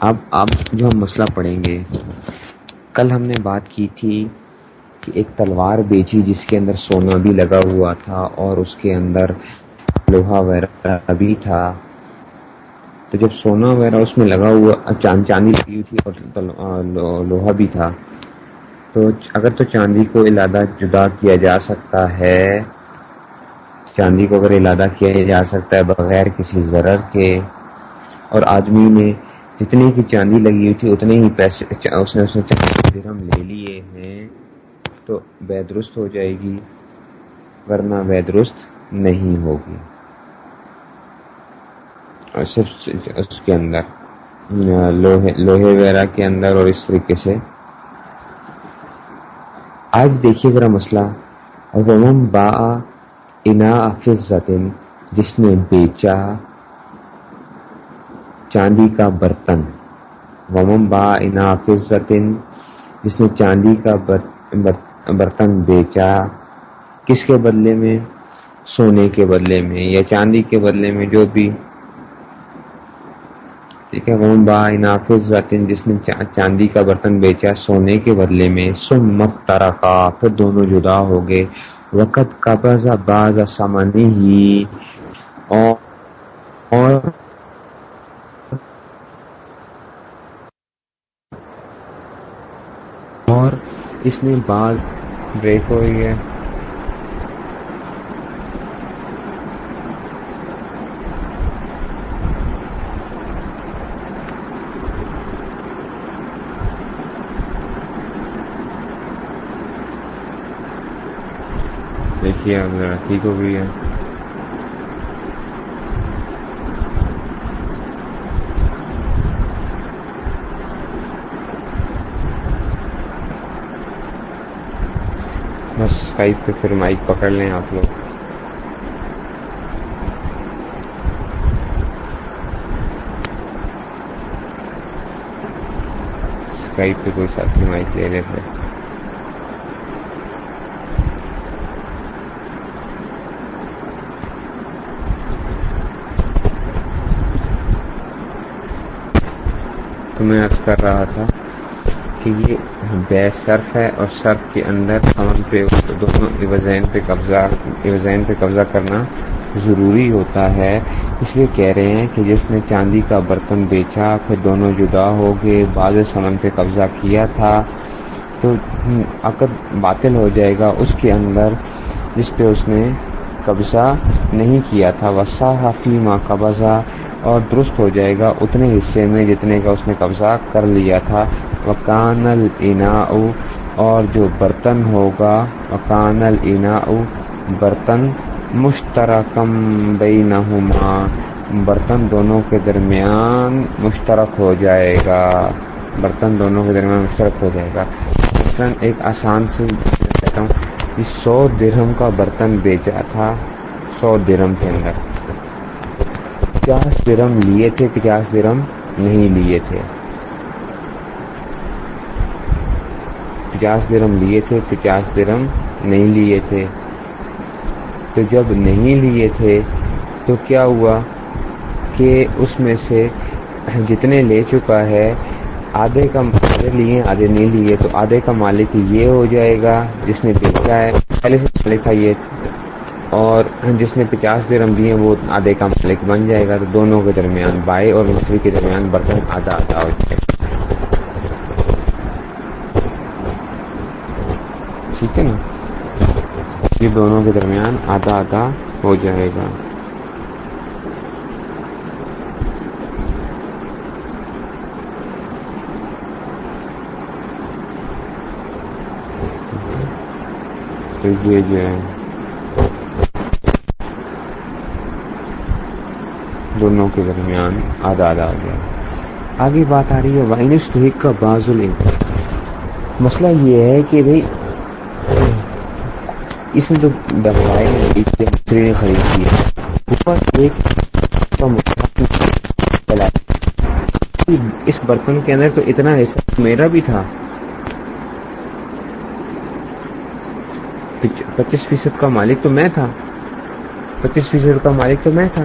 اب اب جو ہم مسئلہ پڑھیں گے، کل ہم نے بات کی تھی کہ ایک تلوار بیچی جس کے اندر سونا بھی لگا ہوا تھا اور اس کے اندر لوہا وغیرہ بھی تھا۔ تو جب سونا وغیرہ اس میں لگا ہوا چاند چاندی لگی ہوئی تھی اور لوہا بھی تھا۔ تو اگر تو چاندی کو علادہ جدا کیا جا سکتا ہے، چاندی کو اگر علادہ کیا جا سکتا ہے بغیر کسی ضرر کے، اور آدمی نے جتنے کی چاندی لگی ہوئی تھی، اتنے ہی پیسے، اس نے اس نے درہم لے لیے ہیں تو بے درست ہو جائے گی، ورنہ بے درست نہیں ہوگی۔ اور صرف اس کے اندر، لوہے لوہے وغیرہ کے اندر اور اس طریقے سے۔ آج دیکھیے ذرا مسئلہ۔ ومن با انا فضن جس نے بیچا چاندی کا برتن۔ ومم با انافذن جس نے چاندی کا برتن بیچا، کس کے بدلے میں؟ سونے کے بدلے میں یا چاندی کے بدلے میں، جو بھی۔ ٹھیک ہے وم با انافذ جس نے چاندی کا برتن بیچا سونے کے بدلے میں۔ سم مت پھر دونوں جدا ہو گئے۔ وقت کا باز سمانی ہی اور اور اس میں بال بریک ہو گئی ہے۔ دیکھیے اب ٹھیک ہو گئی ہے اسکائپ پہ پھر مائک پکڑ لیں آپ لوگ۔ اسکائپ پہ کوئی ساتھی مائک لے لیتے تو میں عرض کر رہا تھا کہ یہ بے صرف ہے اور صرف کے اندر امن پہ دونوں ایوزین پہ قبضہ ایوزین پہ قبضہ کرنا ضروری ہوتا ہے۔ اس لیے کہہ رہے ہیں کہ جس نے چاندی کا برتن بیچا، پھر دونوں جدا ہو گئے بعض سمن پہ قبضہ کیا تھا، تو عقد باطل ہو جائے گا۔ اس کے اندر جس پہ اس نے قبضہ نہیں کیا تھا۔ وسا حافی ماں قبضہ اور درست ہو جائے گا اتنے حصے میں جتنے کا اس نے قبضہ کر لیا تھا۔ وکان الینا اور جو برتن ہوگا وکان الینا برتن مشترکم بینہما۔ برتن دونوں کے درمیان مشترک ہو جائے گا۔ برتن دونوں کے درمیان مشترک ہو جائے گا۔ مثلاً ایک آسان سے کہتا ہوں کہ سو درہم کا برتن بیچا تھا، سو درہم کے اندر۔ پچاس درم لیے تھے، پچاس درم نہیں لیے تھے۔ پچاس درم لیے تھے، پچاس درم نہیں لیے تھے۔ تو جب نہیں لیے تھے، تو کیا ہوا کہ اس میں سے جتنے لے چکا ہے، آدھے کا آدھے لیے، آدھے نہیں لیے، تو آدھے کا مالک یہ ہو جائے گا جس نے بیچا ہے۔ پہلے سے مالک تھا یہ۔ اور جس نے پچاس درم دیے وہ آدھے کا مالک بن جائے گا تو دونوں کے درمیان بائیں اور مچھلی کے درمیان برتن آدھا آدھا ہو جائے گا۔ ٹھیک ہے نا؟ یہ دونوں کے درمیان آدھا آدھا ہو جائے گا۔ تو یہ جو ہے دونوں کے درمیان آدھا آدھا آ گیا۔ آگے بات آ رہی ہے وائنس ٹوک کا باز مسئلہ یہ ہے کہ بھائی اس نے تو دروائے مستری نے خرید کی اوپر ایک اس برتن کے اندر تو اتنا حصہ میرا بھی تھا۔ پچیس فیصد کا مالک تو میں تھا۔ پچیس فیصد کا مالک تو میں تھا۔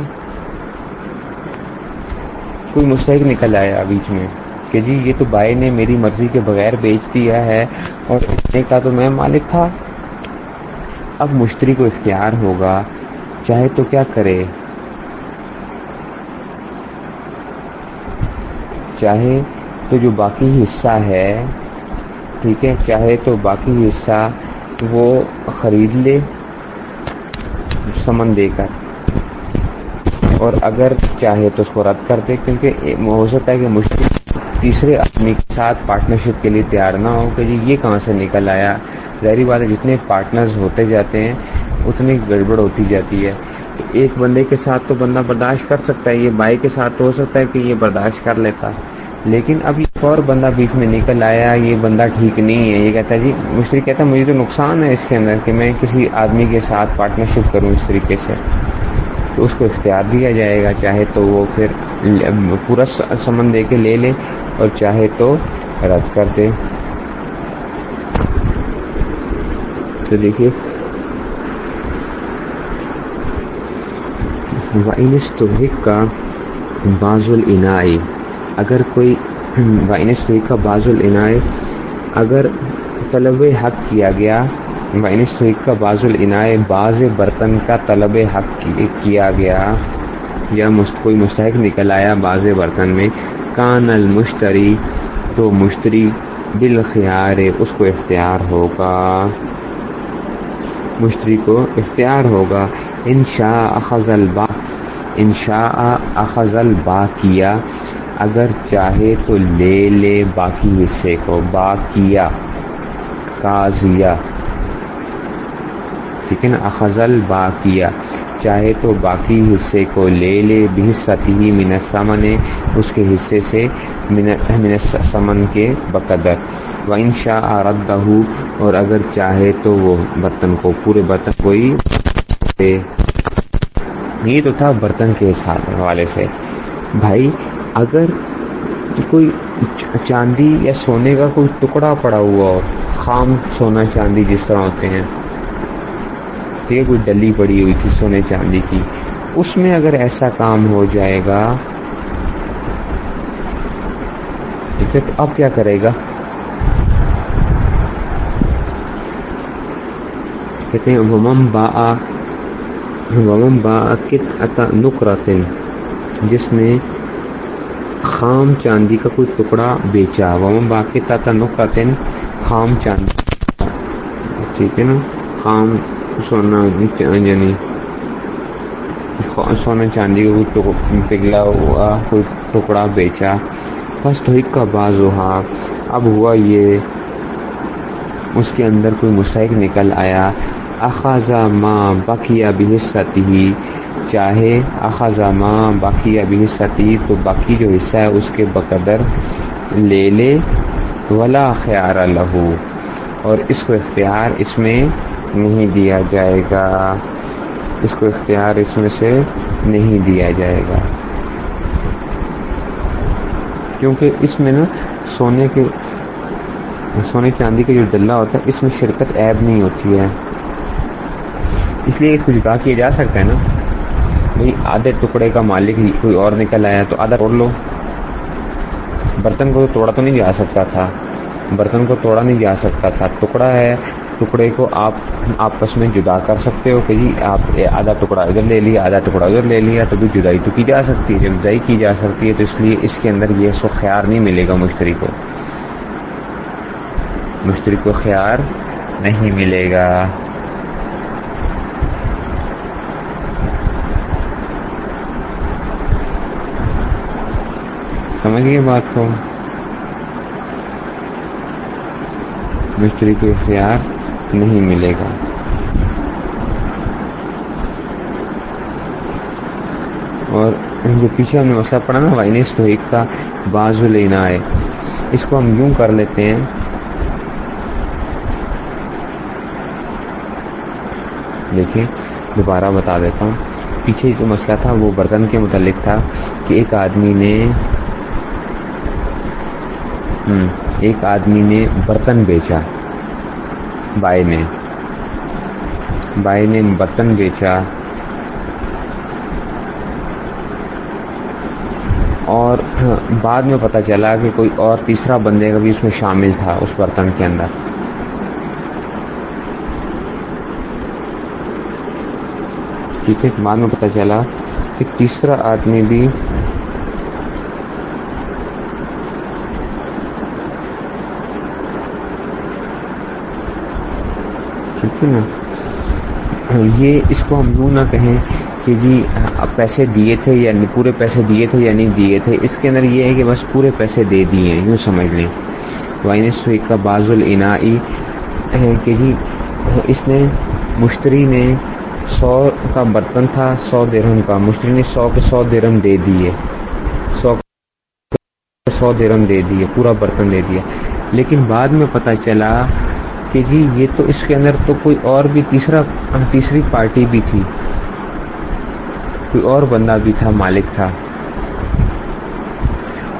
کوئی مستحق نکل آیا بیچ میں کہ جی یہ تو بھائی نے میری مرضی کے بغیر بیچ دیا ہے اور اتنے کا تو میں مالک تھا۔ اب مشتری کو اختیار ہوگا، چاہے تو کیا کرے۔ چاہے تو جو باقی حصہ ہے، ٹھیک ہے، چاہے تو باقی حصہ وہ خرید لے، سمن دے کر۔ اور اگر چاہے تو اس کو رد کر دے، کیونکہ ہو سکتا ہے کہ مشکل تیسرے آدمی کے ساتھ پارٹنرشپ کے لیے تیار نہ ہو کہ جی یہ کہاں سے نکل آیا۔ ظاہری بات ہے، جتنے پارٹنرز ہوتے جاتے ہیں، اتنی گڑبڑ ہوتی جاتی ہے۔ ایک بندے کے ساتھ تو بندہ برداشت کر سکتا ہے، یہ بائی کے ساتھ تو ہو سکتا ہے کہ یہ برداشت کر لیتا۔ لیکن اب ایک اور بندہ بیچ میں نکل آیا، یہ بندہ ٹھیک نہیں ہے، یہ کہتا ہے جی مشتری کہتا ہے، مجھے تو نقصان ہے اس کے اندر کہ میں کسی آدمی کے ساتھ پارٹنرشپ کروں اس طریقے سے۔ تو اس کو اختیار دیا جائے گا، چاہے تو وہ پھر پورا سمن دے کے لے لے اور چاہے تو رد کر دے۔ تو دیکھیے۔ وائنس توحق کا باز العنائی اگر کوئی وائنس توحق کا باز العنائی اگر طلب حق کیا گیا وائنس توحق کا باز العنائی بعض برتن کا طلب حق کیا گیا یا کوئی مستحق نکل آیا بعض برتن میں؟ کان المشتری، تو مشتری بالخیار اس کو اختیار ہوگا۔ مشتری کو اختیار ہوگا۔ انشاء اخذ البا انشاء اخذ البا کیا اگر چاہے تو لے لے باقی حصے کو۔ با کیا کازیا ٹھیک ہے نا کیا چاہے تو باقی حصے کو لے لے، بھی سطحی من سمن اس کے حصے سے من سمن کے بقدر۔ و انشا رد اور اگر چاہے تو وہ برتن کو، پورے برتن کو ہی یہ تو تھا برتن کے حوالے سے۔ بھائی، اگر کوئی چاندی یا سونے کا کوئی ٹکڑا پڑا ہوا ہو، خام سونا چاندی جس طرح ہوتے ہیں ٹھیک ہے، کوئی ڈلی پڑی ہوئی تھی سونے چاندی کی۔ اس میں اگر ایسا کام ہو جائے گا اب کیا کرے گا؟ کہتے ہیں ومم با ومم با کت نقرتن جس نے خام چاندی کا کوئی ٹکڑا بیچا۔ ومم با کت اتا نقرتن خام چاندی۔ ٹھیک ہے نا؟ خام سونا یعنی۔ سونا چاندی کا کوئی پگھلا ہوا، کوئی ٹکڑا بیچا، بس تو کا باز ہوا اب ہوا یہ، اس کے اندر کوئی مستحق نکل آیا۔ اخاذہ ماں بقیہ بحصتی ہی چاہے اخاذہ ماں باقیہ بحصتی تو باقی جو حصہ ہے اس کے بقدر لے لے، ولا خیار لہو اور اس کو اختیار اس میں نہیں دیا جائے گا۔ اس کو اختیار اس میں سے نہیں دیا جائے گا۔ کیونکہ اس میں نا سونے کے، سونے چاندی کا جو ڈلہ ہوتا ہے، اس میں شرکت عیب نہیں ہوتی ہے۔ اس لیے اس کو جدا کیا جا سکتا ہے نا۔ بھائی آدھے ٹکڑے کا مالک کوئی اور نکل آیا تو آدھا توڑ لو۔ برتن کو توڑا تو نہیں جا سکتا تھا۔ برتن کو توڑا نہیں جا سکتا تھا۔ ٹکڑا ہے۔ ٹکڑے کو آپ آپس میں جدا کر سکتے ہو کہ جی آپ آدھا ٹکڑا ادھر لے لیا، آدھا ٹکڑا ادھر لے لیا، تو بھی جدائی تو کی جا سکتی ہے۔ جب جدائی کی جا سکتی ہے تو اس لیے اس کے اندر یہ سو خیار نہیں ملے گا مشتری کو۔ مشتری کو خیار نہیں ملے گا۔ سمجھ گئے بات کو؟ مستری کو اختیار نہیں ملے گا۔ اور جو پیچھے ہم نے مسئلہ پڑھا نا، وائنس تو ایک کا بازو لینا ہے۔ اس کو ہم یوں کر لیتے ہیں۔ دیکھیں، دوبارہ بتا دیتا ہوں۔ پیچھے جو مسئلہ تھا، وہ برتن کے متعلق تھا کہ ایک آدمی نے ایک آدمی نے برتن بیچا۔ بائی نے بائی نے برتن بیچا۔ اور بعد میں پتہ چلا کہ کوئی اور تیسرا بندے کا بھی اس میں شامل تھا اس برتن کے اندر۔ ٹھیک ہے، بعد میں پتہ چلا کہ تیسرا آدمی بھی ٹھیک نا یہ اس کو ہم یوں نہ کہیں کہ جی پیسے دیے تھے یا پورے پیسے دیے تھے یا نہیں دیے تھے، اس کے اندر یہ ہے کہ بس پورے پیسے دے دیے یوں سمجھ لیں۔ وائنس کا باز العنائی ہے کہ جی اس نے مشتری نے سو کا برتن تھا، سو درہم کا، مشتری نے سو کے سو درہم دے دیے۔ سو سو درہم دے دیے، پورا برتن دے دیا۔ لیکن بعد میں پتہ چلا کہ جی یہ تو اس کے اندر تو کوئی اور بھی تیسرا تیسری پارٹی بھی تھی۔ کوئی اور بندہ بھی تھا، مالک تھا۔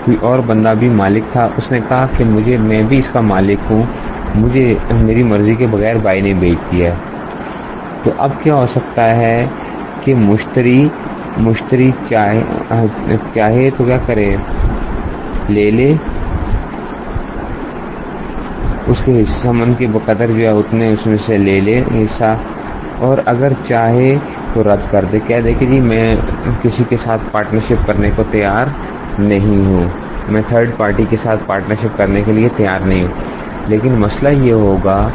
کوئی اور بندہ بھی مالک تھا۔ اس نے کہا کہ مجھے، میں بھی اس کا مالک ہوں۔ مجھے میری مرضی کے بغیر بائی نے بیچ دیا۔ تو اب کیا ہو سکتا ہے کہ مشتری مشتری چاہے چاہے تو کیا کرے؟ لے لے۔ اس کے حصہ من کے بقدر جو ہے اتنے اس میں سے لے لے حصہ۔ اور اگر چاہے تو رد کر دے۔ کہہ دے کہ جی میں کسی کے ساتھ پارٹنرشپ کرنے کو تیار نہیں ہوں۔ میں تھرڈ پارٹی کے ساتھ پارٹنرشپ کرنے کے لیے تیار نہیں ہوں۔ لیکن مسئلہ یہ ہوگا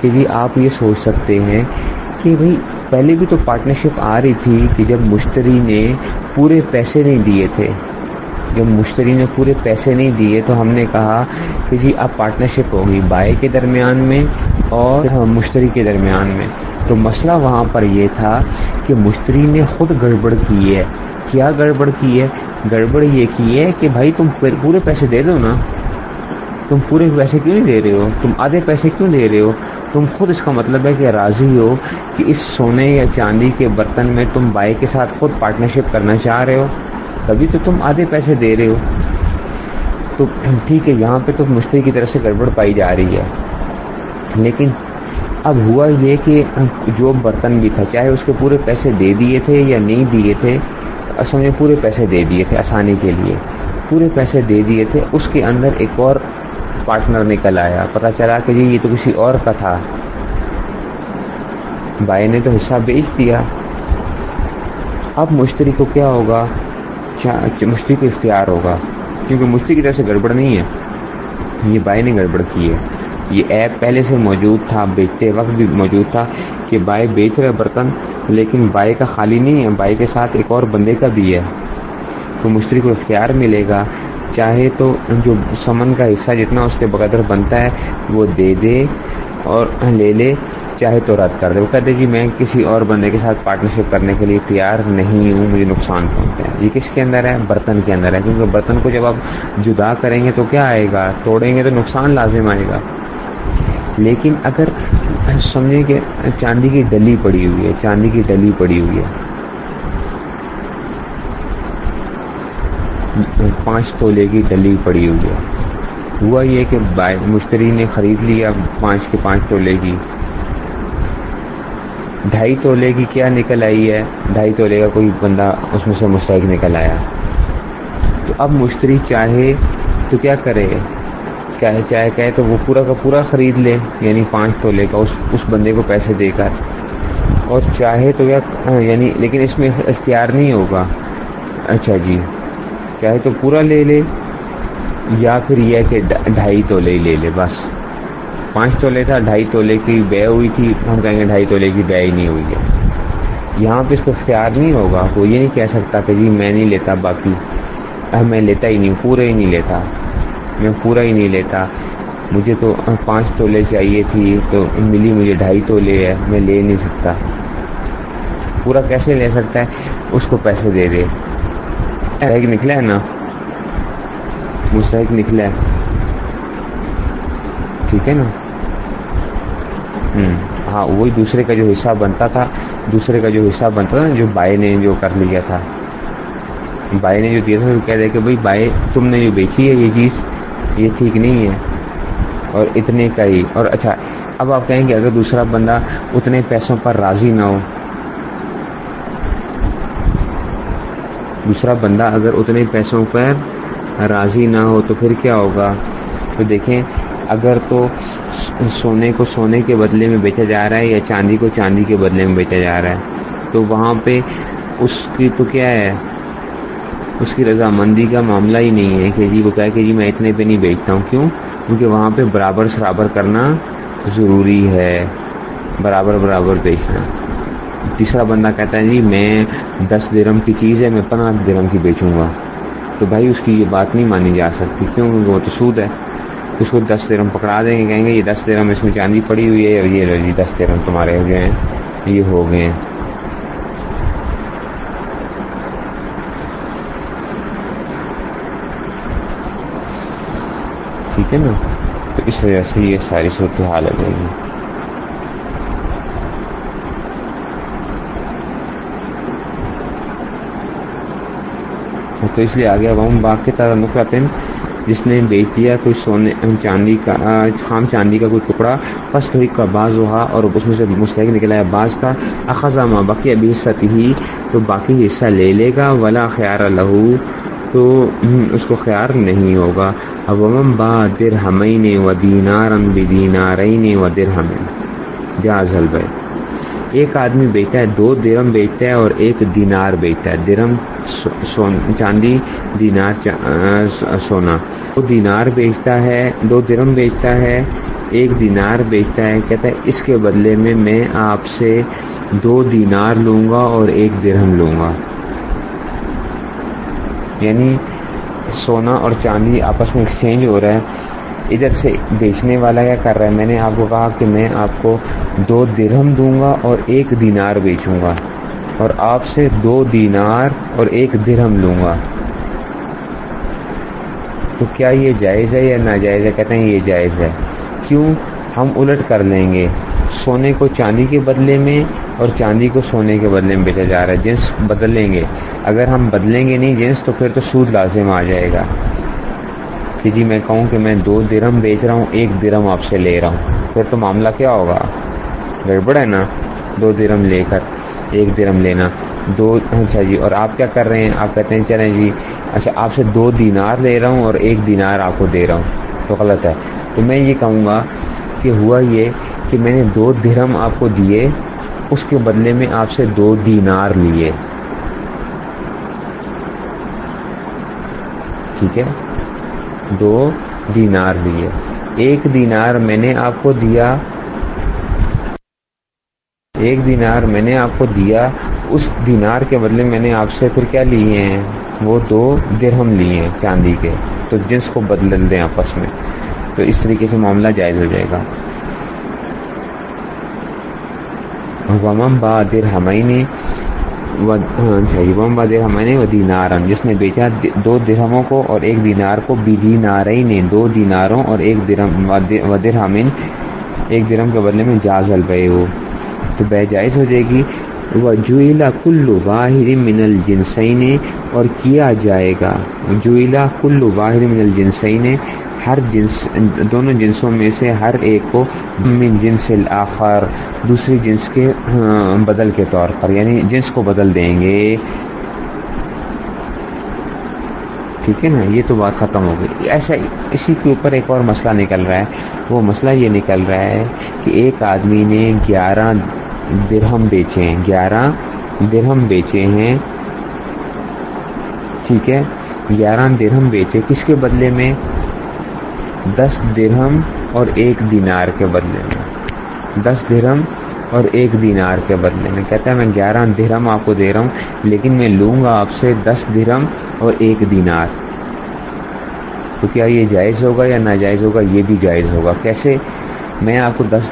کہ جی آپ یہ سوچ سکتے ہیں کہ بھائی پہلے بھی تو پارٹنرشپ آ رہی تھی کہ جب مشتری نے پورے پیسے نہیں دیے تھے۔ جب مشتری نے پورے پیسے نہیں دیے، تو ہم نے کہا کہ جی اب پارٹنرشپ ہوگی بائے کے درمیان میں اور مشتری کے درمیان میں۔ تو مسئلہ وہاں پر یہ تھا کہ مشتری نے خود گڑبڑ کی ہے۔ کیا گڑبڑ کی ہے؟ گڑبڑ یہ کی ہے کہ بھائی، تم پورے پیسے دے دو نا۔ تم پورے پیسے کیوں نہیں دے رہے ہو؟ تم آدھے پیسے کیوں دے رہے ہو؟ تم خود اس کا مطلب ہے کہ راضی ہو کہ اس سونے یا چاندی کے برتن میں تم بائی کے ساتھ خود پارٹنرشپ کرنا چاہ رہے ہو۔ تبھی تو تم آدھے پیسے دے رہے ہو۔ تو ٹھیک ہے، یہاں پہ تو مشتری کی طرف سے گڑبڑ پائی جا رہی ہے۔ لیکن اب ہوا یہ کہ جو برتن بھی تھا، چاہے اس کے پورے پیسے دے دیے تھے یا نہیں دیے تھے، اصل میں پورے پیسے دے دیے تھے آسانی کے لیے۔ پورے پیسے دے دیے تھے، اس کے اندر ایک اور پارٹنر نکل آیا۔ پتا چلا کہ جی یہ تو کسی اور کا تھا۔ بھائی نے تو حصہ بیچ دیا۔ اب مشتری کو کیا ہوگا؟ اچھا، اچھا، مشتری کو اختیار ہوگا۔ کیونکہ مشتری کی طرف سے گڑبڑ نہیں ہے۔ یہ بائی نے گڑبڑ کی ہے۔ یہ ایپ پہلے سے موجود تھا، بیچتے وقت بھی موجود تھا کہ بائی بیچ رہے برتن، لیکن بائی کا خالی نہیں ہے بائی کے ساتھ ایک اور بندے کا بھی ہے۔ تو مشتری کو اختیار ملے گا۔ چاہے تو جو سمن کا حصہ جتنا اس کے بقدر بنتا ہے، وہ دے دے اور لے لے۔ چاہے تو رد کر دے۔ وہ کہتے جی میں کسی اور بندے کے ساتھ پارٹنرشپ کرنے کے لیے تیار نہیں ہوں، مجھے نقصان پہنچتا ہے۔ یہ کس کے اندر ہے؟ برتن کے اندر ہے۔ کیونکہ برتن کو جب آپ جدا کریں گے تو کیا آئے گا؟ توڑیں گے تو نقصان لازم آئے گا۔ لیکن اگر سمجھیں کہ چاندی کی ڈلی پڑی ہوئی ہے، چاندی کی ڈلی پڑی ہوئی ہے۔ پانچ تولے کی ڈلی پڑی ہوئی ہے۔ ہوا یہ کہ مشتری نے خرید لیا پانچ کے پانچ تولے کی۔ ڈھائی تولے کی کیا نکل آئی ہے؟ ڈھائی تولے کا کوئی بندہ اس میں سے مستحق نکل آیا۔ تو اب مشتری چاہے تو کیا کرے؟ چاہے چاہے کہے تو وہ پورا کا پورا خرید لے یعنی پانچ تولے کا اس اس بندے کو پیسے دے کر۔ اور چاہے تو کیا یعنی لیکن اس میں اختیار نہیں ہوگا۔ اچھا جی چاہے تو پورا لے لے یا پھر یہ کہ ڈھائی تولے ہی لے لے، بس۔ پانچ تولے تھا، ڈھائی تولے کی بے ہوئی تھی۔ ہم کہیں گے ڈھائی تولے کی بے ہی نہیں ہوئی ہے۔ یہاں پہ اس کو اختیار نہیں ہوگا۔ وہ یہ نہیں کہہ سکتا کہ جی میں نہیں لیتا، باقی میں لیتا ہی نہیں، پورا ہی نہیں لیتا۔ میں پورا ہی نہیں لیتا۔ مجھے تو پانچ تولے چاہیے تھی، تو ملی مجھے ڈھائی تولے ہے۔ میں لے نہیں سکتا۔ پورا کیسے لے سکتا ہے؟ اس کو پیسے دے دے۔ نکلا ہے نا؟ مستحق نکلا ہے۔ ٹھیک ہے نا؟ ہاں وہی دوسرے کا جو حصہ بنتا تھا، دوسرے کا جو حصہ بنتا تھا جو بائی نے جو کر لیا تھا۔ بائی نے جو دیا تھا کہہ دے کہ بھائی بائی تم نے جو بیچی ہے یہ چیز، یہ ٹھیک نہیں ہے۔ اور اتنے کا ہی۔ اور اچھا اب آپ کہیں گے اگر دوسرا بندہ اتنے پیسوں پر راضی نہ ہو۔ دوسرا بندہ اگر اتنے پیسوں پر راضی نہ ہو تو پھر کیا ہوگا؟ تو دیکھیں اگر تو سونے کو سونے کے بدلے میں بیچا جا رہا ہے یا چاندی کو چاندی کے بدلے میں بیچا جا رہا ہے، تو وہاں پہ اس کی تو کیا ہے؟ اس کی رضامندی کا معاملہ ہی نہیں ہے۔ کہ جی وہ کہا کہ جی میں اتنے پہ نہیں بیچتا ہوں۔ کیوں؟ کیونکہ وہاں پہ برابر سرابر کرنا ضروری ہے۔ برابر برابر بیچنا۔ تیسرا بندہ کہتا ہے جی میں دس درم کی چیز ہے، میں پندرہ درم کی بیچوں گا۔ تو بھائی اس کی یہ بات نہیں مانی جا سکتی، کیوں؟ وہ تو سود ہے۔ اس کو دس درم پکڑا دیں گے، کہیں گے یہ دس درم اس میں چاندی پڑی ہوئی ہے اور یہ جی دس درم تمہارے ہو گئے ہیں، یہ ہو گئے ہیں۔ ٹھیک ہے نا؟ تو اس وجہ سے یہ ساری صورتحال آ جائے گی۔ تو اس لیے آگے اب ہم باغ کے تعلق جس نے بیچ دیا کوئی سونے، چاندی کا، خام چاندی کا کوئی ٹکڑا پس تو کا باز ہوا اور اس میں سے مستحق نکلا ہے باز کا۔ اخذامہ باقی ابھی حصہ ہی تو باقی حصہ لے لے گا، ولا خیار لہو، تو اس کو خیار نہیں ہوگا۔ اب وم با در ہمین و دینارم بدینارین و در ہمین جاز البے ایک آدمی بیچتا ہے، دو درم بیچتا ہے اور ایک دینار بیچتا ہے۔ درم چاندی دینار سونا. دو دینار بیچتا ہے، دو درم بیچتا ہے، ایک دینار بیچتا ہے۔ کہتا ہے، اس کے بدلے میں میں آپ سے دو دینار لوں گا اور ایک درہم لوں گا۔ یعنی سونا اور چاندی آپس میں ایکسچینج ہو رہا ہے۔ ادھر سے بیچنے والا کیا کر رہا ہے؟ میں نے آپ کو کہا کہ میں آپ کو دو درہم دوں گا اور ایک دینار بیچوں گا۔ اور آپ سے دو دینار اور ایک درہم لوں گا۔ تو کیا یہ جائز ہے یا ناجائز ہے؟ کہتے ہیں یہ جائز ہے۔ کیوں؟ ہم الٹ کر لیں گے۔ سونے کو چاندی کے بدلے میں اور چاندی کو سونے کے بدلے میں بیچا جا رہا ہے۔ جنس بدل لیں گے۔ اگر ہم بدلیں گے نہیں جنس تو پھر تو سود لازم آ جائے گا۔ کہ جی میں کہوں کہ میں دو درم بیچ رہا ہوں، ایک درم آپ سے لے رہا ہوں۔ پھر تو معاملہ کیا ہوگا؟ گڑبڑ ہے نا؟ دو درم لے کر۔ ایک درم لینا، دو اچھا جی اور آپ کیا کر رہے ہیں؟ آپ کہتے ہیں، چلیں جی اچھا آپ سے دو دینار لے رہا ہوں اور ایک دینار آپ کو دے رہا ہوں۔ تو غلط ہے۔ تو میں یہ کہوں گا کہ ہوا یہ کہ میں نے دو درم آپ کو دیے، اس کے بدلے میں آپ سے دو دینار لیے۔ ٹھیک ہے؟ دو دینار لیے۔ ایک دینار میں نے آپ کو دیا ایک دینار میں نے آپ کو دیا، اس دینار کے بدلے میں نے آپ سے پھر کیا لیے ہیں؟ وہ دو درہم لیے ہیں چاندی کے۔ تو جنس کو بدل دیں آپس میں۔ تو اس طریقے سے معاملہ جائز ہو جائے گا۔ ومم با در ہمائنی وم با در و دینارن۔ جس نے بیچا دو درہموں کو اور ایک دینار کو۔ بی دینارئی نے دو دیناروں اور ایک درہم و درہمن ایک درہم کے بدلے میں جاز البے ہو تو بے جائز ہو جائے گی۔ وہ جویلا کلو واحد من الجنسین اور کیا جائے گا۔ جویلا کلو واحد من الجنسین ہر جنس، دونوں جنسوں میں سے ہر ایک کو من جنس الآخر، دوسری جنس کے ہاں، بدل کے طور پر یعنی جنس کو بدل دیں گے۔ ٹھیک ہے نا؟ یہ تو بات ختم ہو گئی۔ ایسا اسی کے اوپر ایک اور مسئلہ نکل رہا ہے۔ وہ مسئلہ یہ نکل رہا ہے کہ ایک آدمی نے گیارہ درہم بیچے ہیں، گیارہ درہم بیچے ہیں۔ ٹھیک ہے، گیارہ درہم بیچے کس کے بدلے میں؟ دس درہم اور ایک دینار کے بدلے میں۔ دس درہم اور ایک دینار کے بدلے میں۔ کہتا ہے میں گیارہ درہم آپ کو دے رہا ہوں، لیکن میں لوں گا آپ سے دس درہم اور ایک دینار۔ تو کیا یہ جائز ہوگا یا ناجائز ہوگا؟ یہ بھی جائز ہوگا۔ کیسے؟ میں آپ کو دس،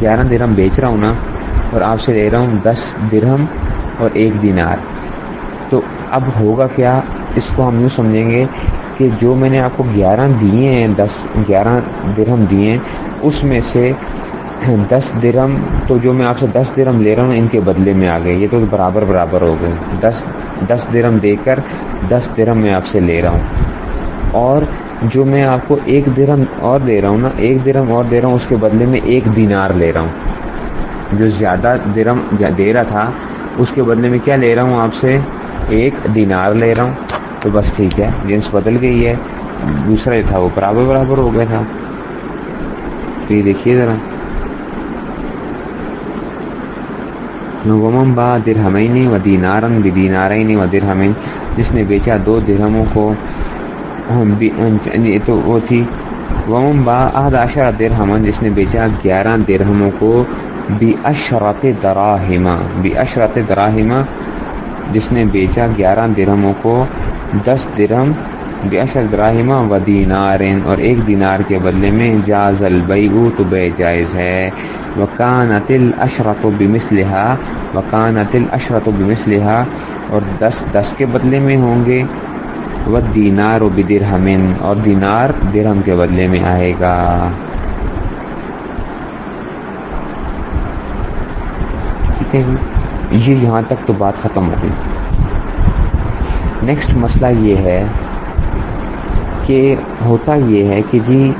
گیارہ درہم بیچ رہا ہوں نا اور آپ سے لے رہا ہوں دس درہم اور ایک دینار۔ تو اب ہوگا کیا؟ اس کو ہم یوں سمجھیں گے کہ جو میں نے آپ کو گیارہ دیے ہیں، دس، گیارہ درہم دیے ہیں، اس میں سے دس درم تو جو میں آپ سے دس درم لے رہا ہوں، ان کے بدلے میں آ گئے۔ یہ تو برابر برابر ہو گئے۔ دس دس درم دے کر دس درم میں آپ سے لے رہا ہوں۔ اور جو میں آپ کو ایک درم اور دے رہا ہوں نا، ایک درم اور دے رہا ہوں، اس کے بدلے میں ایک دینار لے رہا ہوں۔ جو زیادہ درم دے رہا تھا، اس کے بدلے میں کیا لے رہا ہوں آپ سے؟ ایک دینار لے رہا ہوں۔ تو بس ٹھیک ہے، جنس بدل گئی ہے۔ دوسرا جو تھا، وہ برابر برابر ہو گیا تھا۔ تو یہ دیکھیے ذرا۔ ومم با درہمین و دینارن بھی دینارین و درہمین۔ جس نے بیچا دو درہموں کو یعنی تو وہ تھی۔ ومم با عہد اشرا درہمن، جس نے بیچا گیارہ درہموں کو۔ بی اشرت دراہما بی اشرت دراہما جس نے بیچا گیارہ درہموں کو، دس درہم بے اشر دراہما و دینارین اور ایک دینار کے بدلے میں جاز البیع، تو بے جائز ہے۔ وکانت الاشرت بمثلہا وکانت الاشرت بمثلہا اور دس دس کے بدلے میں ہوں گے۔ وہ دینار و بدرہمن اور دینار درہم کے بدلے میں آئے گا۔ ٹھیک ہے یہ یہاں تک تو بات ختم ہو گئی۔ نیکسٹ مسئلہ یہ ہے کہ ہوتا یہ ہے کہ جی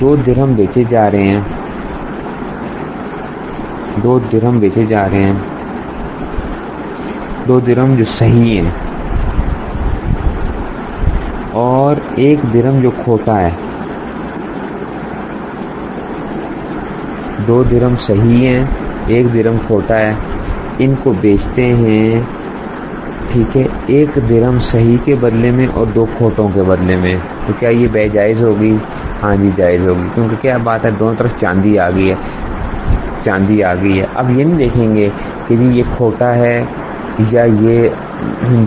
دو درہم بیچے جا رہے ہیں۔ دو درہم بیچے جا رہے ہیں۔ دو درہم جو صحیح ہیں۔ اور ایک درہم جو کھوٹا ہے۔ دو درم صحیح ہیں، ایک درم کھوٹا ہے، ان کو بیچتے ہیں۔ ٹھیک ہے، ایک درم صحیح کے بدلے میں اور دو کھوٹوں کے بدلے میں۔ تو کیا یہ بے جائز ہوگی؟ ہاں جی جائز ہوگی، کیونکہ کیا بات ہے، دونوں طرف چاندی آ گئی ہے۔ چاندی آ گئی ہے۔ اب یہ نہیں دیکھیں گے کہ جی یہ کھوٹا ہے یا یہ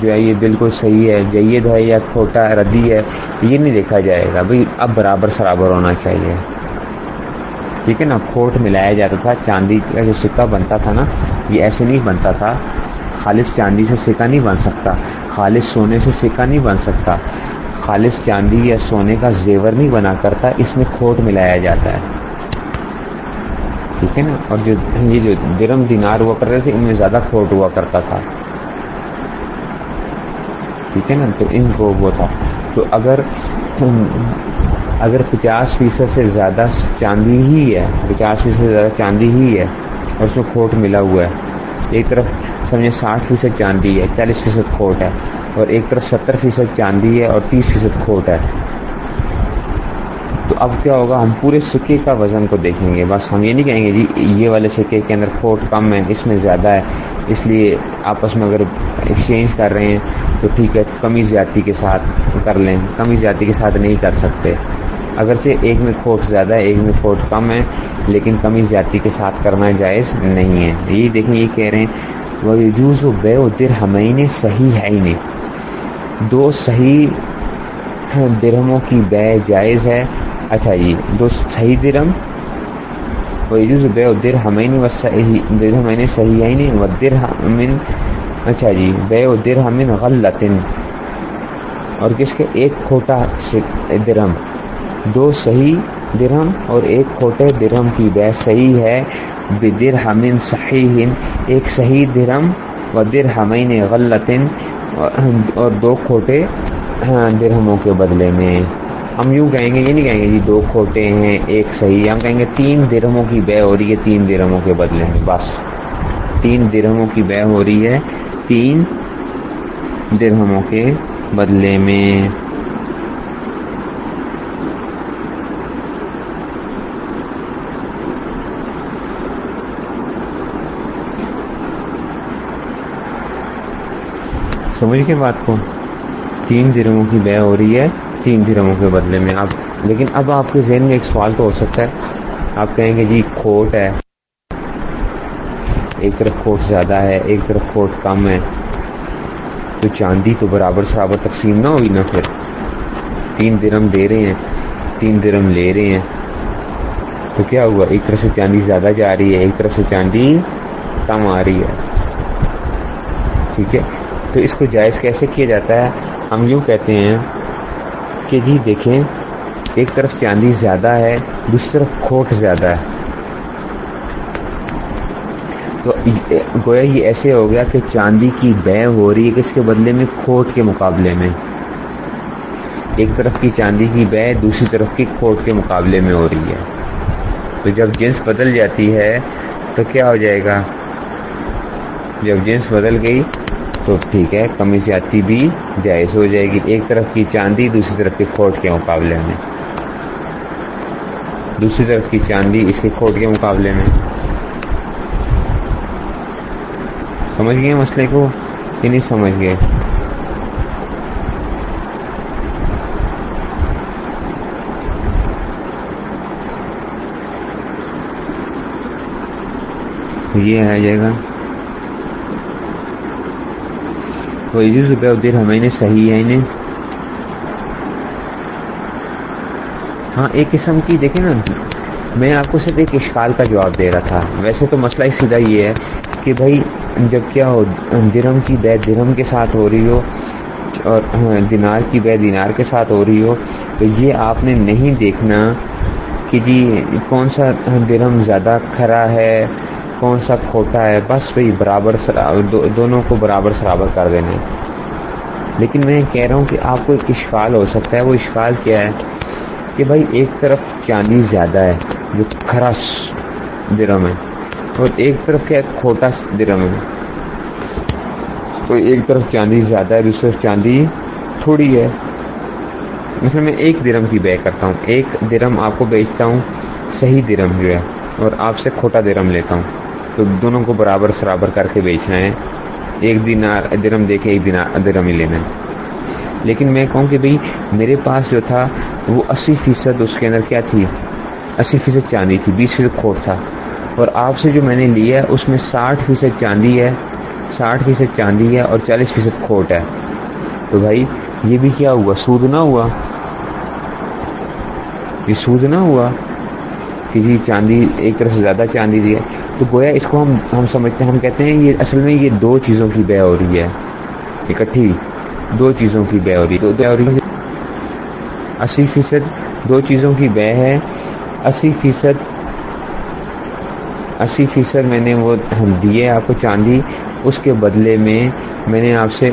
جو ہے، یہ بالکل صحیح ہے، جید ہے یا کھوٹا، ردی ہے، یہ نہیں دیکھا جائے گا۔ بھائی، اب برابر سرابر ہونا چاہیے۔ ٹھیک ہے نا کھوٹ ملایا جاتا تھا، چاندی کا جو سکہ بنتا تھا نا، یہ ایسے نہیں بنتا تھا۔ خالص چاندی سے سکہ نہیں بن سکتا۔ خالص سونے سے سکہ نہیں بن سکتا۔ خالص چاندی یا سونے کا زیور نہیں بنا کرتا، اس میں کھوٹ ملایا جاتا ہے۔ ٹھیک ہے نا؟ اور جو یہ جو درم دینار ہوا کرتے تھے، ان میں زیادہ کھوٹ ہوا کرتا تھا۔ ٹھیک ہے نا؟ تو ان کو وہ تھا۔ تو اگر اگر پچاس فیصد سے زیادہ چاندی ہی ہے، پچاس فیصد سے زیادہ چاندی ہی ہے اور اس میں کھوٹ ملا ہوا ہے۔ ایک طرف سمجھے ساٹھ فیصد چاندی ہے، چالیس فیصد کھوٹ ہے اور ایک طرف ستر فیصد چاندی ہے اور تیس فیصد کھوٹ ہے۔ تو اب کیا ہوگا؟ ہم پورے سکے کا وزن کو دیکھیں گے۔ بس ہم یہ نہیں کہیں گے جی یہ والے سکے کے اندر کھوٹ کم ہے، اس میں زیادہ ہے۔ اس لیے آپس میں اگر ایکسچینج کر رہے ہیں تو ٹھیک ہے، کمی زیادتی کے ساتھ کر لیں۔ کمی زیادتی کے ساتھ نہیں کر سکتے۔ اگرچہ ایک میں کھوٹ زیادہ ہے، ایک میں کھوٹ کم ہے، لیکن کمی زیادتی کے ساتھ کرنا جائز نہیں ہے۔ یہ دیکھیں، یہ کہہ رہے ہیں وہ جوز و بے و در ہمیں صحیح ہے ہی نہیں دو صحیح درہموں کی بے جائز ہے۔ اچھا جی دو صحیح درم وہ جوز بے و در ہمیں و صحیح در ہمیں صحیح ہے ہی نہیں وہ در ہمن اچھا جی بے و در ہمن غلطن اور کس کے؟ ایک کھوٹا درم دو صحیح درہم اور ایک کھوٹے درہم کی بے صحیح ہے۔ بدر ہمن صحیح ایک صحیح درہم و در ہمین غلطن اور دو کھوٹے درہموں کے بدلے میں۔ ہم یوں کہیں گے، یہ نہیں کہیں گے جی دو کھوٹے ہیں، ایک صحیح ہم کہیں گے تین درہموں کی بے ہو رہی ہے، تین درہموں کے بدلے میں۔ بس۔ تین درہموں کی بے ہو رہی ہے، تین درہموں کے بدلے میں۔ سمجھ کے بات کو۔ تین درموں کی بے ہو رہی ہے، تین درموں کے بدلے میں اب۔ لیکن اب آپ کے ذہن میں ایک سوال تو ہو سکتا ہے۔ آپ کہیں گے جی کھوٹ ہے۔ ایک طرف کھوٹ زیادہ ہے، ایک طرف کھوٹ کم ہے۔ تو چاندی تو برابر برابر تقسیم نہ ہوئی نا پھر۔ تین درم دے رہے ہیں، تین درم لے رہے ہیں۔ تو کیا ہوا؟ ایک طرف سے چاندی زیادہ جا رہی ہے، ایک طرف سے چاندی کم آ رہی ہے۔ ٹھیک ہے؟ تو اس کو جائز کیسے کیا جاتا ہے؟ ہم یوں کہتے ہیں کہ جی دیکھیں، ایک طرف چاندی زیادہ ہے، دوسری طرف کھوٹ زیادہ ہے۔ تو گویا یہ ایسے ہو گیا کہ چاندی کی بے ہو رہی ہے کس کے بدلے میں کھوٹ کے مقابلے میں۔ ایک طرف کی چاندی کی بے دوسری طرف کی کھوٹ کے مقابلے میں ہو رہی ہے۔ تو جب جنس بدل جاتی ہے تو کیا ہو جائے گا؟ جب جنس بدل گئی تو ٹھیک ہے، کمی زیادتی بھی جائز ہو جائے گی۔ ایک طرف کی چاندی، دوسری طرف کی کھوٹ کے مقابلے میں۔ دوسری طرف کی چاندی، اس کے کھوٹ کے مقابلے میں۔ سمجھ گئے مسئلے کو؟ کہ نہیں سمجھ گئے؟ یہ آ جائے گا۔ روپے ادھر ہمیں صحیح ہے انہیں ہاں ایک قسم کی دیکھیں نا میں آپ کو صرف ایک اشکال کا جواب دے رہا تھا ویسے تو مسئلہ سیدھا یہ ہے کہ بھائی جب کیا ہو درم کی بے درم کے ساتھ ہو رہی ہو اور دینار کی بے دینار کے ساتھ ہو رہی ہو تو یہ آپ نے نہیں دیکھنا کہ جی کون سا درم زیادہ کھرا ہے کون سا کھوٹا ہے؟ بس وہی برابر دونوں کو برابر سرابر کر دینا لیکن میں کہہ رہا ہوں کہ آپ کو ایک اشکال ہو سکتا ہے۔ وہ اشکال کیا ہے؟ کہ بھائی ایک طرف چاندی زیادہ ہے، جو کھرا درم ہے، اور ایک طرف کیا کھوٹا درم ہے۔ تو ایک طرف چاندی زیادہ ہے، دوسری طرف چاندی تھوڑی ہے۔ مثلا میں ایک درم کی بے کرتا ہوں۔ ایک درم آپ کو بیچتا ہوں، صحیح درم جو ہے، اور آپ سے کھوٹا درم لیتا ہوں۔ تو دونوں کو برابر سرابر کر کے بیچنا ہے۔ ایک دن درم دے کے ایک دن درم ہی لینا۔ ہے لیکن میں کہوں کہ بھائی، میرے پاس جو تھا، وہ اسی فیصد اس کے اندر کیا تھی؟ اسی فیصد چاندی تھی، بیس فیصد کھوٹ تھا۔ اور آپ سے جو میں نے لیا ہے، اس میں ساٹھ فیصد چاندی ہے، ساٹھ فیصد چاندی ہے اور چالیس فیصد کھوٹ ہے۔ تو بھائی، یہ بھی کیا ہوا؟ سود نہ ہوا؟ یہ سود نہ ہوا کہ جی چاندی ایک طرف سے زیادہ چاندی دی ہے۔ تو گویا اس کو ہم ہم سمجھتے ہیں، ہم کہتے ہیں یہ اصل میں یہ دو چیزوں کی بے ہو رہی ہے۔ اکٹھی دو چیزوں کی بے ہو رہی ہے اسی فیصد دو چیزوں کی بے ہے۔ اسی فیصد اسی فیصد میں نے وہ دیے، آپ کو چاندی۔ اس کے بدلے میں میں نے آپ سے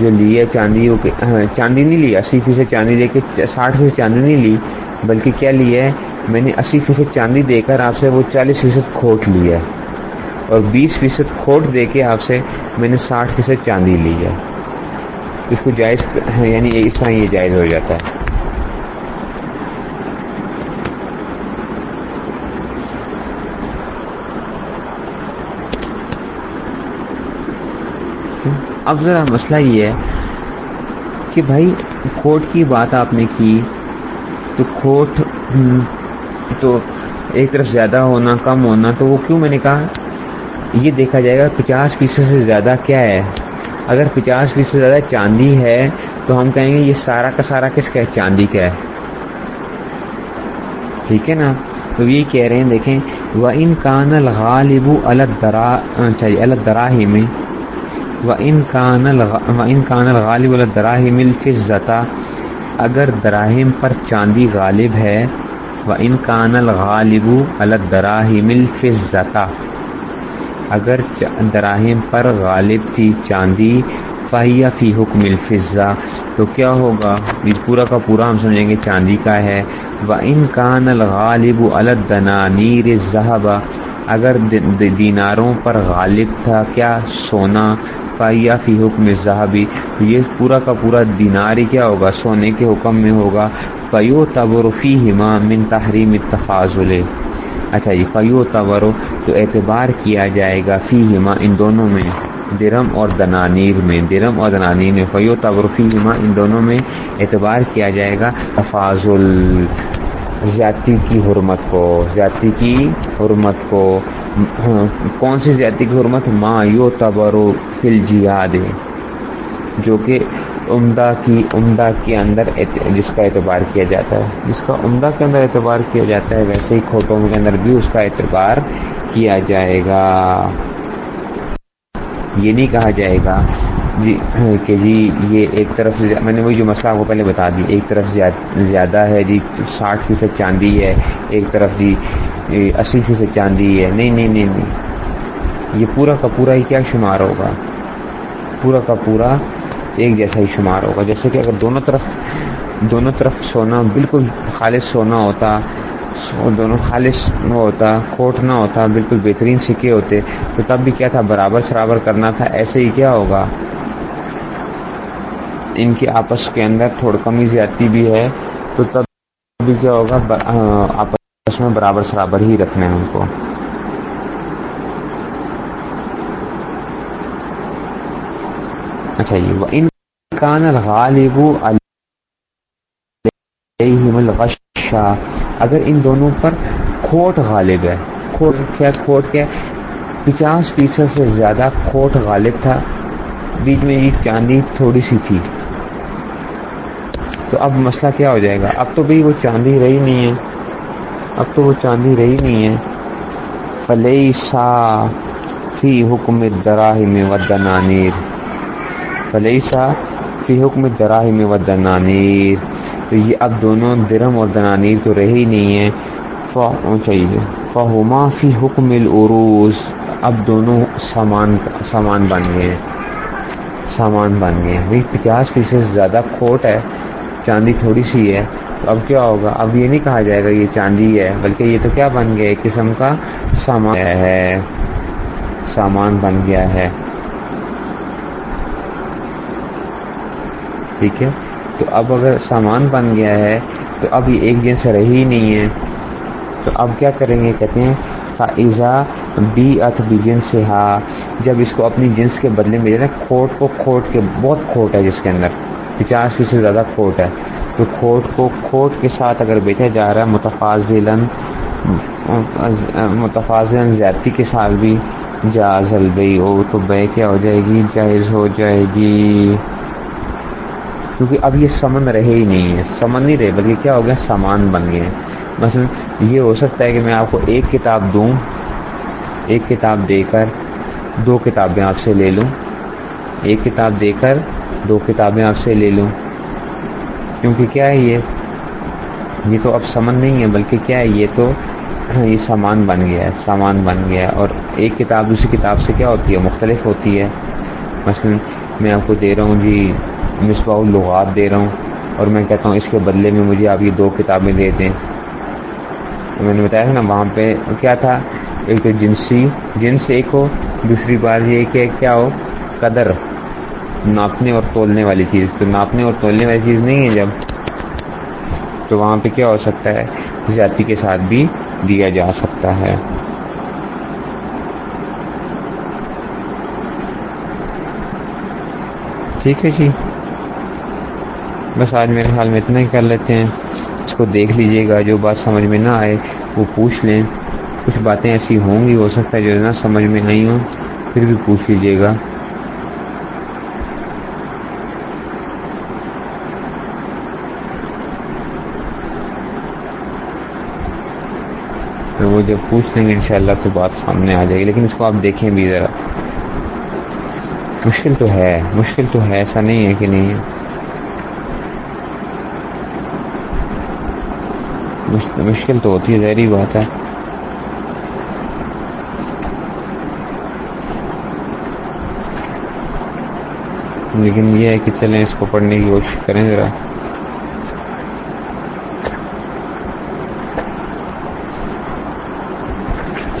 جو لی ہے چاندی ہاں، چاندی نہیں لی۔ اسی فیصد چاندی دے کے ساٹھ فیصد چاندی نہیں لی، بلکہ کیا لی ہے؟ میں نے اسی فیصد چاندی دے کر آپ سے وہ چالیس فیصد کھوٹ لی ہے اور بیس فیصد کھوٹ دے کے آپ سے میں نے ساٹھ فیصد چاندی لی ہے۔ اس کو جائز یعنی اس طرح یہ جائز ہو جاتا ہے۔ اب ذرا مسئلہ یہ ہے کہ بھائی کھوٹ کی بات آپ نے کی تو کھوٹ تو ایک طرف زیادہ ہونا، کم ہونا، تو وہ کیوں میں نے کہا؟ یہ دیکھا جائے گا پچاس فیصد سے زیادہ کیا ہے؟ اگر پچاس فیصد سے زیادہ چاندی ہے، تو ہم کہیں گے یہ سارا کا سارا کس کا ہے؟ چاندی کا ہے۔ ٹھیک ہے نا؟ تو یہ کہہ رہے ہیں، دیکھیں وہ ان کان الغالب الگ درا چاہیے اچھا، الگ میں وہ ان کان ان کان الغالب الگ مل اگر دراہم پر چاندی غالب ہے و ان کان الغالب الدراہم الفزتا اگر دراہم پر غالب تھی چاندی فہیہ فی حکم الفضا تو کیا ہوگا؟ یہ پورا کا پورا ہم سمجھیں گے چاندی کا ہے۔ و ان کان الغالب الدنانیر ذہب اگر دیناروں پر غالب تھا کیا؟ سونا۔ فائیہ فی حکم ذہبی یہ پورا کا پورا دینار ہی کیا ہوگا؟ سونے کے حکم میں ہوگا۔ فیو تبر فی من تحریم تفاضل اچھا جی فیو تبر تو اعتبار کیا جائے گا فی ان دونوں میں، درم اور دنانیر میں، درم اور دنانیر میں فیو تبر فی ان دونوں میں اعتبار کیا جائے گا تفاضل، زیادتی کی حرمت کو، زیادتی کی حرمت کو، کون سی زیادتی کی حرمت؟ ماں یو تبر فل جیاد جو کہ عمدہ کی عمدہ کے اندر جس کا اعتبار کیا جاتا ہے۔ جس کا عمدہ کے اندر اعتبار کیا جاتا ہے، ویسے ہی کھوٹوں کے اندر بھی اس کا اعتبار کیا جائے گا۔ یہ نہیں کہا جائے گا جی کہ جی یہ ایک طرف سے میں نے وہی جو مسئلہ آپ کو پہلے بتا دی، ایک طرف زیادہ ہے جی ساٹھ فیصد چاندی ہے، ایک طرف جی اسی فیصد چاندی ہے۔ نہیں نہیں نہیں نہیں۔ یہ پورا کا پورا ہی کیا شمار ہوگا؟ پورا کا پورا ایک جیسا ہی شمار ہوگا۔ جیسے کہ اگر دونوں طرف دونوں طرف سونا، بالکل خالص سونا ہوتا، دونوں خالص وہ ہوتا کھوٹ نہ ہوتا، بالکل بہترین سکے ہوتے، تو تب بھی کیا تھا؟ برابر شرابر کرنا تھا، ایسے ہی کیا ہوگا؟ ان کی آپس کے اندر تھوڑا کمی زیادتی بھی ہے، تو تب بھی کیا ہوگا؟ آپس میں برابر شرابر ہی رکھنا ہے ان کو۔ اچھا جی ان کان الغالب الغشا اگر ان دونوں پر کھوٹ غالب ہے۔ کھوٹ کیا کھوٹ کیا؟ پچاس فیصد سے زیادہ کھوٹ غالب تھا۔ بیچ میں ایک چاندی تھوڑی سی تھی۔ تو اب مسئلہ کیا ہو جائے گا؟ اب تو بھائی وہ چاندی رہی نہیں ہے۔ اب تو وہ چاندی رہی نہیں ہے۔ فلئی سا فی حکم دراہ میں ودنانیر فلئی سا فی حکم دراہ میں ودنانیر تو یہ اب دونوں درم اور دنانیر تو رہی نہیں ہے چاہیے۔ فہما فی حکم العروس اب دونوں سامان سامان بن گئے سامان بن گئے پچاس فیصد زیادہ کھوٹ ہے۔ چاندی تھوڑی سی ہے۔ تو اب کیا ہوگا؟ اب یہ نہیں کہا جائے گا یہ چاندی ہے، بلکہ یہ تو کیا بن گیا ایک قسم کا سامان ہے۔ سامان بن گیا ہے۔ ٹھیک ہے؟ تو اب اگر سامان بن گیا ہے، تو اب یہ ایک جنس رہی نہیں ہے۔ تو اب کیا کریں گے؟ کہتے ہیں فائزہ بی اتھ بی جنس ہا جب اس کو اپنی جنس کے بدلے میں یعنی کھوٹ کو کھوٹ کے، بہت کھوٹ ہے جس کے اندر، پچاس فیصد سے زیادہ کھوٹ ہے۔ تو کھوٹ کو کھوٹ کے ساتھ اگر بیچا جا رہا ہے متفاضل متفاضل زیادتی کے ساتھ بھی، جاز البئی ہو تو بے کیا ہو جائے گی؟ جائز ہو جائے گی۔ کیونکہ اب یہ سمن رہے ہی نہیں ہے سمن نہیں رہے، بلکہ کیا ہو گیا؟ سامان بن گئے مثلا یہ ہو سکتا ہے کہ میں آپ کو ایک کتاب دوں، ایک کتاب دے کر دو کتابیں آپ سے لے لوں۔ ایک کتاب دے کر دو کتابیں آپ سے لے لوں۔ کیونکہ کیا ہے یہ؟ یہ تو اب سمن نہیں ہے، بلکہ کیا ہے؟ یہ تو یہ سامان بن گیا ہے، سامان بن گیا ہے۔ اور ایک کتاب دوسری کتاب سے کیا ہوتی ہے؟ مختلف ہوتی ہے۔ مثلا میں آپ کو دے رہا ہوں جی مصباح الغات دے رہا ہوں اور میں کہتا ہوں اس کے بدلے میں مجھے آپ یہ دو کتابیں دے دیں۔ میں نے بتایا تھا نا وہاں پہ کیا تھا؟ ایک تو جنسی، جنس ایک ہو، دوسری بات یہ کہ کیا ہو؟ قدر، ناپنے اور تولنے والی چیز۔ تو ناپنے اور تولنے والی چیز نہیں ہے جب۔ تو وہاں پہ کیا ہو سکتا ہے؟ زیادتی کے ساتھ بھی دیا جا سکتا ہے۔ ٹھیک ہے جی۔ بس آج میرے خیال میں اتنا ہی کر لیتے ہیں۔ اس کو دیکھ لیجیے گا، جو بات سمجھ میں نہ آئے وہ پوچھ لیں۔ کچھ باتیں ایسی ہوں گی، ہو سکتا ہے جو نہ سمجھ میں آئی ہوں، پھر بھی پوچھ لیجیے گا۔ وہ جب پوچھ لیں گے انشاءاللہ تو بات سامنے آ جائے گی، لیکن اس کو آپ دیکھیں بھی ذرا۔ مشکل تو ہے، مشکل تو ہے، ایسا نہیں ہے کہ نہیں۔ ہے مشکل تو ہوتی ہے، ظاہری بات ہے۔ لیکن یہ ہے کہ چلیں، اس کو پڑھنے کی کوشش کریں ذرا۔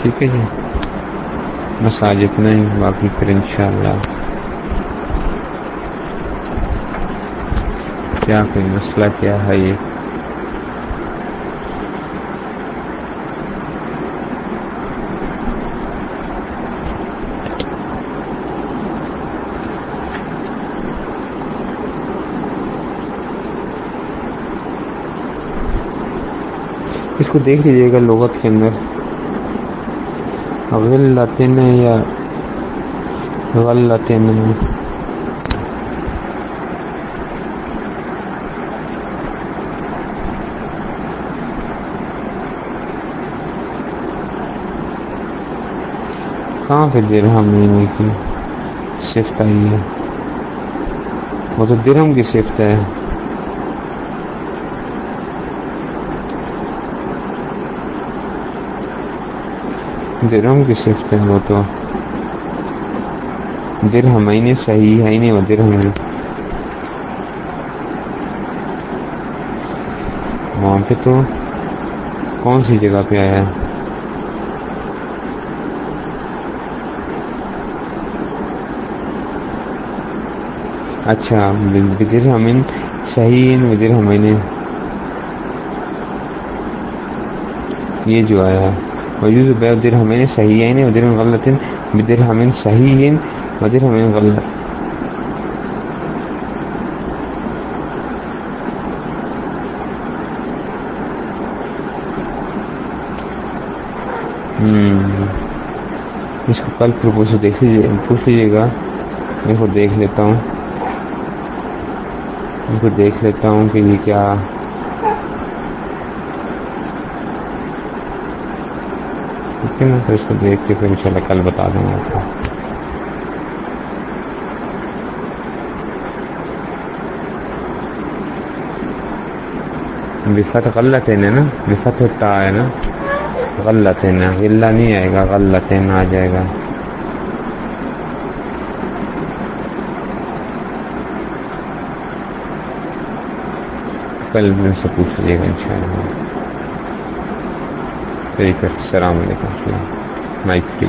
ٹھیک ہے جی۔ بس آج اتنا ہی، باقی پھر انشاءاللہ۔ کیا کوئی مسئلہ کیا ہے یہ؟ اس کو دیکھ لیجیے گا لغت کے اندر۔ غلطن یا غلطن پہ درہم مہینے کی صفت آئی ہے۔ وہ تو درہم کی صفت ہے۔ درہم کی صفت ہے وہ تو۔ درہم ہی نہیں، صحیح ہے ہی نہیں، وہ درہم ہے۔ وہاں پہ تو کون سی جگہ پہ آیا ہے؟ اچھا بدر ہمین صحیح بدر ہمین یہ جو آیا ہے۔ وجود بے ادر ہمین صحیح ہے ادر غلط بدر ہمین صحیح ودر ہمین غلط اس کو کل پروپوز دیکھ لیجیے پوچھ لیجیے گا۔ میں کو دیکھ لیتا ہوں۔ ان کو دیکھ لیتا ہوں کہ یہ کیا ٹھیک ہے نا؟ پھر اس کو دیکھ کے پھر انشاءاللہ کل بتا دوں گا آپ کو۔ بفت غلط ہے نا؟ بفت ہوتا ہے نا؟ غلط ہے۔ نا غلہ نہیں آئے گا غلط ہے آ جائے گا۔ کل ان سے پوچھ لیجیے گا ان شاء اللہ ٹھیک ہے السلام علیکم۔ Mic free